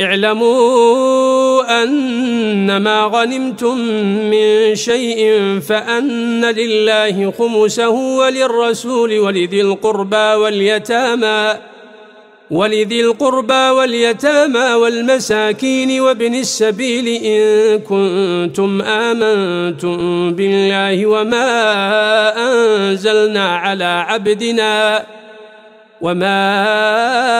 اعلموا أنما غنمتم من شيء فأن لله خمسه وللرسول ولذي القربى واليتامى ولذي القربى واليتامى والمساكين وابن السبيل إن كنتم آمنتم بالله وما أنزلنا على عبدنا وما